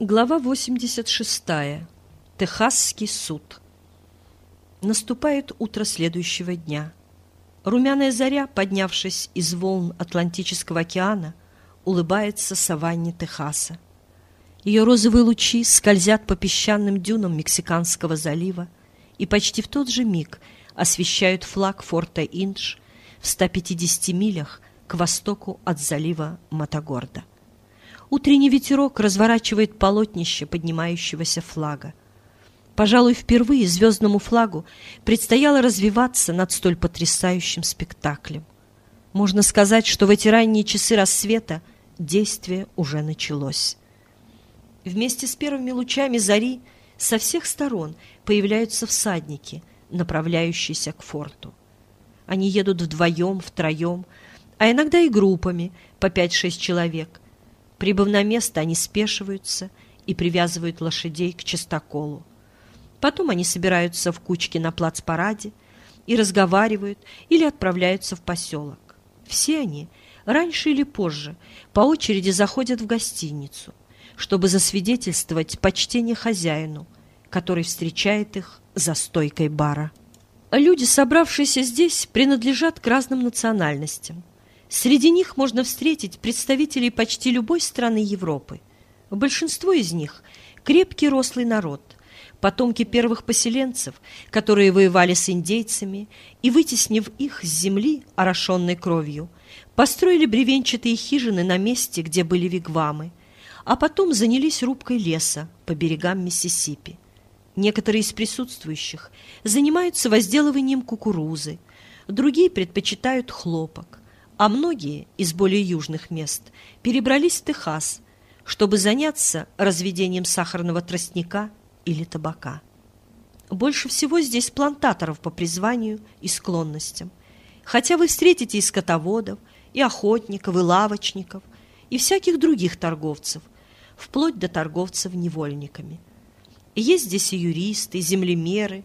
Глава 86. Техасский суд. Наступает утро следующего дня. Румяная заря, поднявшись из волн Атлантического океана, улыбается саванне Техаса. Ее розовые лучи скользят по песчаным дюнам Мексиканского залива и почти в тот же миг освещают флаг форта Индж в 150 милях к востоку от залива Матагорда. Утренний ветерок разворачивает полотнище поднимающегося флага. Пожалуй, впервые звездному флагу предстояло развиваться над столь потрясающим спектаклем. Можно сказать, что в эти ранние часы рассвета действие уже началось. Вместе с первыми лучами зари со всех сторон появляются всадники, направляющиеся к форту. Они едут вдвоем, втроем, а иногда и группами по пять-шесть человек, Прибыв на место, они спешиваются и привязывают лошадей к чистоколу. Потом они собираются в кучки на плацпараде и разговаривают или отправляются в поселок. Все они, раньше или позже, по очереди заходят в гостиницу, чтобы засвидетельствовать почтение хозяину, который встречает их за стойкой бара. Люди, собравшиеся здесь, принадлежат к разным национальностям – Среди них можно встретить представителей почти любой страны Европы. Большинство из них – крепкий рослый народ, потомки первых поселенцев, которые воевали с индейцами и, вытеснив их с земли, орошенной кровью, построили бревенчатые хижины на месте, где были вигвамы, а потом занялись рубкой леса по берегам Миссисипи. Некоторые из присутствующих занимаются возделыванием кукурузы, другие предпочитают хлопок а многие из более южных мест перебрались в Техас, чтобы заняться разведением сахарного тростника или табака. Больше всего здесь плантаторов по призванию и склонностям, хотя вы встретите и скотоводов, и охотников, и лавочников, и всяких других торговцев, вплоть до торговцев невольниками. И есть здесь и юристы, и землемеры,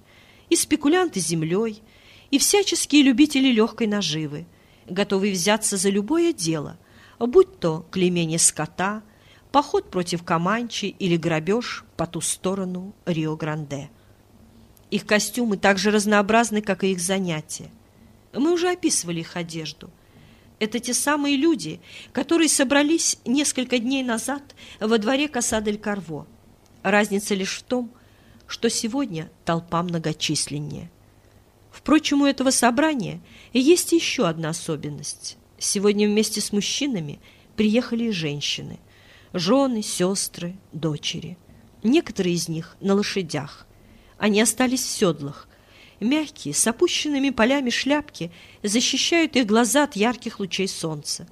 и спекулянты землей, и всяческие любители легкой наживы – готовый взяться за любое дело, будь то клеймение скота, поход против Каманчи или грабеж по ту сторону Рио-Гранде. Их костюмы так же разнообразны, как и их занятия. Мы уже описывали их одежду. Это те самые люди, которые собрались несколько дней назад во дворе Касадель-Карво. Разница лишь в том, что сегодня толпа многочисленнее. Впрочем, у этого собрания есть еще одна особенность. Сегодня вместе с мужчинами приехали и женщины. Жены, сестры, дочери. Некоторые из них на лошадях. Они остались в седлах. Мягкие, с опущенными полями шляпки защищают их глаза от ярких лучей солнца.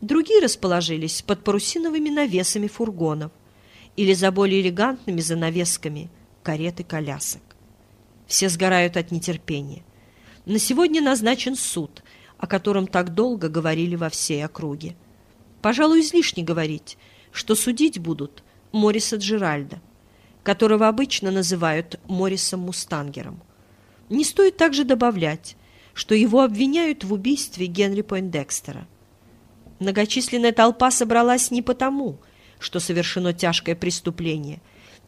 Другие расположились под парусиновыми навесами фургонов или за более элегантными занавесками карет и колясок. Все сгорают от нетерпения. На сегодня назначен суд, о котором так долго говорили во всей округе. Пожалуй, излишне говорить, что судить будут Мориса Джеральда, которого обычно называют Морисом Мустангером. Не стоит также добавлять, что его обвиняют в убийстве Генри Пойндекстера. Многочисленная толпа собралась не потому, что совершено тяжкое преступление,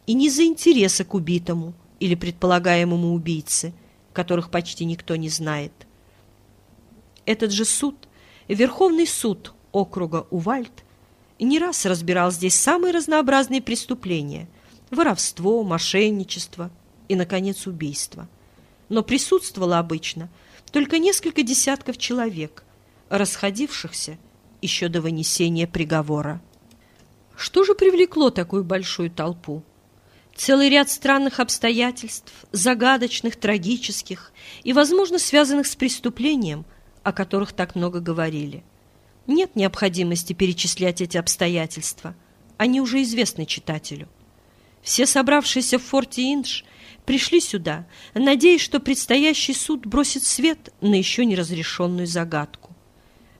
и не за интереса к убитому – или предполагаемому убийце, которых почти никто не знает. Этот же суд, Верховный суд округа Увальд, не раз разбирал здесь самые разнообразные преступления – воровство, мошенничество и, наконец, убийство. Но присутствовало обычно только несколько десятков человек, расходившихся еще до вынесения приговора. Что же привлекло такую большую толпу? Целый ряд странных обстоятельств, загадочных, трагических и, возможно, связанных с преступлением, о которых так много говорили. Нет необходимости перечислять эти обстоятельства. Они уже известны читателю. Все собравшиеся в форте Индж пришли сюда, надеясь, что предстоящий суд бросит свет на еще неразрешенную загадку.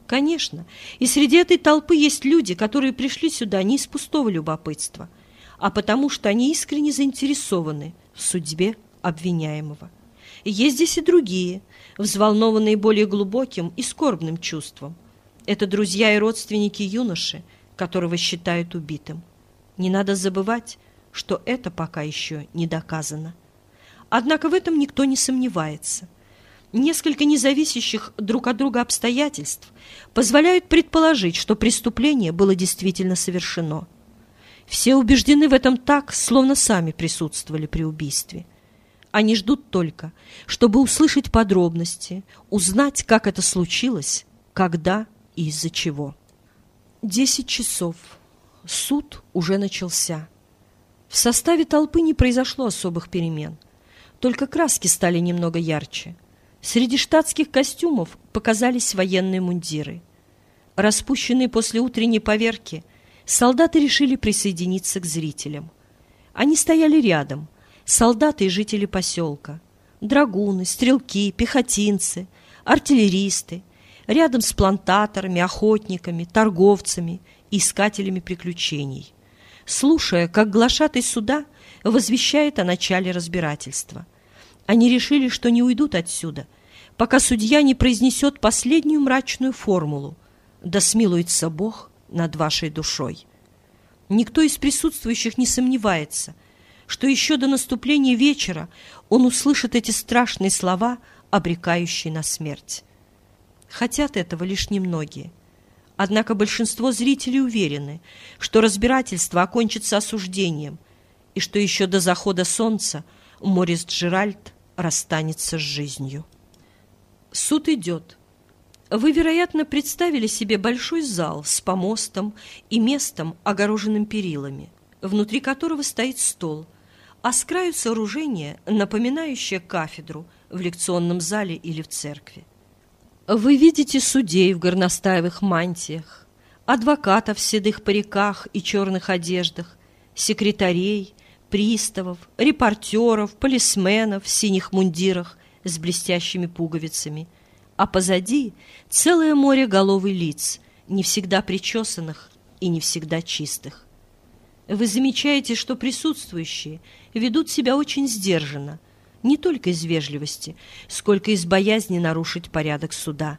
Конечно, и среди этой толпы есть люди, которые пришли сюда не из пустого любопытства – а потому что они искренне заинтересованы в судьбе обвиняемого. есть здесь и другие, взволнованные более глубоким и скорбным чувством. Это друзья и родственники юноши, которого считают убитым. Не надо забывать, что это пока еще не доказано. Однако в этом никто не сомневается. Несколько независящих друг от друга обстоятельств позволяют предположить, что преступление было действительно совершено. Все убеждены в этом так, словно сами присутствовали при убийстве. Они ждут только, чтобы услышать подробности, узнать, как это случилось, когда и из-за чего. Десять часов. Суд уже начался. В составе толпы не произошло особых перемен. Только краски стали немного ярче. Среди штатских костюмов показались военные мундиры. Распущенные после утренней поверки, солдаты решили присоединиться к зрителям. Они стояли рядом, солдаты и жители поселка, драгуны, стрелки, пехотинцы, артиллеристы, рядом с плантаторами, охотниками, торговцами искателями приключений, слушая, как глашатый суда возвещает о начале разбирательства. Они решили, что не уйдут отсюда, пока судья не произнесет последнюю мрачную формулу «Да смилуется Бог над вашей душой». Никто из присутствующих не сомневается, что еще до наступления вечера он услышит эти страшные слова, обрекающие на смерть. Хотят этого лишь немногие. Однако большинство зрителей уверены, что разбирательство окончится осуждением, и что еще до захода солнца Морис Джеральд расстанется с жизнью. Суд идет. Вы, вероятно, представили себе большой зал с помостом и местом, огороженным перилами, внутри которого стоит стол, а с краю сооружения, напоминающее кафедру в лекционном зале или в церкви. Вы видите судей в горностаевых мантиях, адвокатов в седых париках и черных одеждах, секретарей, приставов, репортеров, полисменов в синих мундирах с блестящими пуговицами, а позади целое море головы лиц, не всегда причесанных и не всегда чистых. Вы замечаете, что присутствующие ведут себя очень сдержанно, не только из вежливости, сколько из боязни нарушить порядок суда.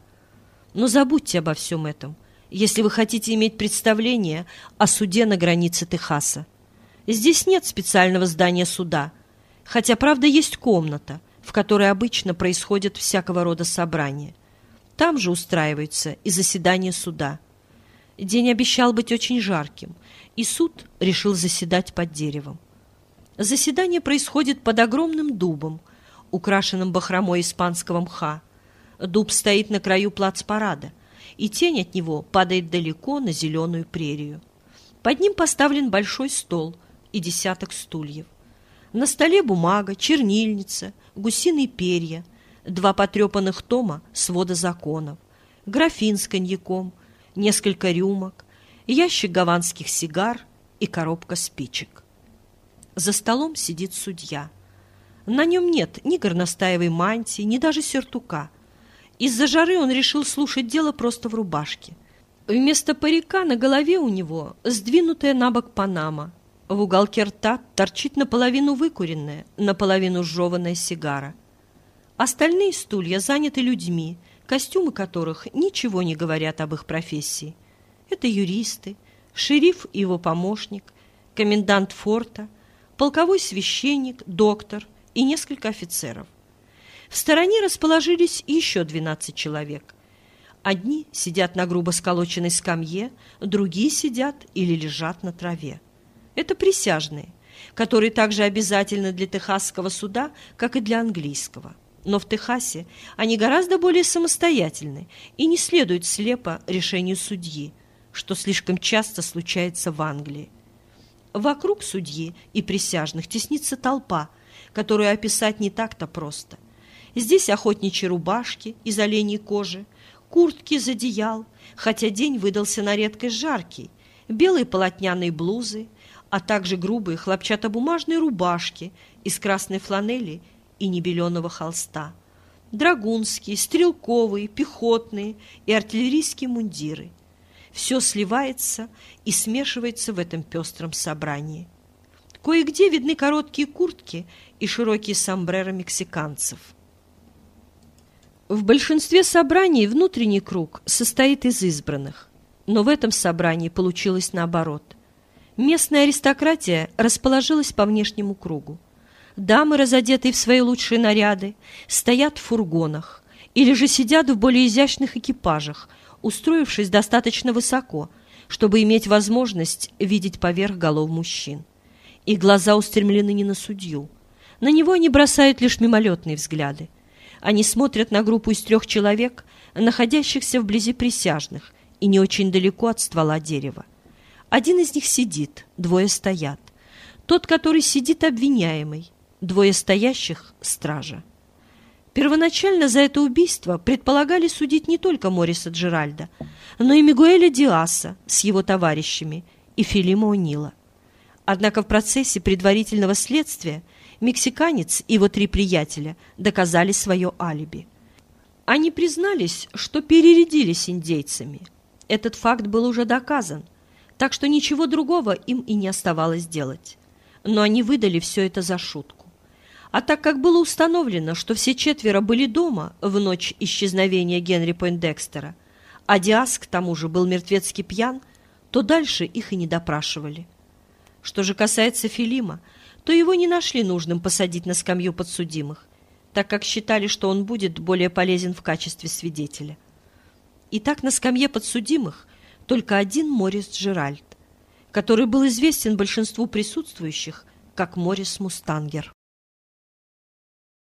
Но забудьте обо всем этом, если вы хотите иметь представление о суде на границе Техаса. Здесь нет специального здания суда, хотя, правда, есть комната, в которой обычно происходят всякого рода собрания. Там же устраиваются и заседания суда. День обещал быть очень жарким, и суд решил заседать под деревом. Заседание происходит под огромным дубом, украшенным бахромой испанского мха. Дуб стоит на краю плацпарада, и тень от него падает далеко на зеленую прерию. Под ним поставлен большой стол и десяток стульев. На столе бумага, чернильница, гусиные перья, два потрепанных тома свода законов, графин с коньяком, несколько рюмок, ящик гаванских сигар и коробка спичек. За столом сидит судья. На нем нет ни горностаевой мантии, ни даже сюртука. Из-за жары он решил слушать дело просто в рубашке. Вместо парика на голове у него сдвинутая на бок панама. В уголке рта торчит наполовину выкуренная, наполовину сжеванная сигара. Остальные стулья заняты людьми, костюмы которых ничего не говорят об их профессии. Это юристы, шериф и его помощник, комендант форта, полковой священник, доктор и несколько офицеров. В стороне расположились еще 12 человек. Одни сидят на грубо сколоченной скамье, другие сидят или лежат на траве. Это присяжные, которые также обязательны для техасского суда, как и для английского. Но в Техасе они гораздо более самостоятельны и не следуют слепо решению судьи, что слишком часто случается в Англии. Вокруг судьи и присяжных теснится толпа, которую описать не так-то просто. Здесь охотничьи рубашки из оленей кожи, куртки из одеял, хотя день выдался на редкость жаркий, белые полотняные блузы, а также грубые хлопчатобумажные рубашки из красной фланели и небеленого холста, драгунские, стрелковые, пехотные и артиллерийские мундиры – все сливается и смешивается в этом пестром собрании. Кое-где видны короткие куртки и широкие сомбреро мексиканцев. В большинстве собраний внутренний круг состоит из избранных, но в этом собрании получилось наоборот. Местная аристократия расположилась по внешнему кругу. Дамы, разодетые в свои лучшие наряды, стоят в фургонах или же сидят в более изящных экипажах, устроившись достаточно высоко, чтобы иметь возможность видеть поверх голов мужчин. Их глаза устремлены не на судью. На него они бросают лишь мимолетные взгляды. Они смотрят на группу из трех человек, находящихся вблизи присяжных и не очень далеко от ствола дерева. Один из них сидит, двое стоят. Тот, который сидит, обвиняемый, двое стоящих — стража. Первоначально за это убийство предполагали судить не только Мориса Джеральда, но и Мигуэля Диаса с его товарищами и Филима О'Нила. Однако в процессе предварительного следствия мексиканец и его три приятеля доказали свое алиби. Они признались, что перерядились индейцами. Этот факт был уже доказан – так что ничего другого им и не оставалось делать. Но они выдали все это за шутку. А так как было установлено, что все четверо были дома в ночь исчезновения Генри Пойндекстера, а Диас к тому же был мертвецки пьян, то дальше их и не допрашивали. Что же касается Филима, то его не нашли нужным посадить на скамью подсудимых, так как считали, что он будет более полезен в качестве свидетеля. Итак, на скамье подсудимых только один Морис Джеральд, который был известен большинству присутствующих как Морис Мустангер.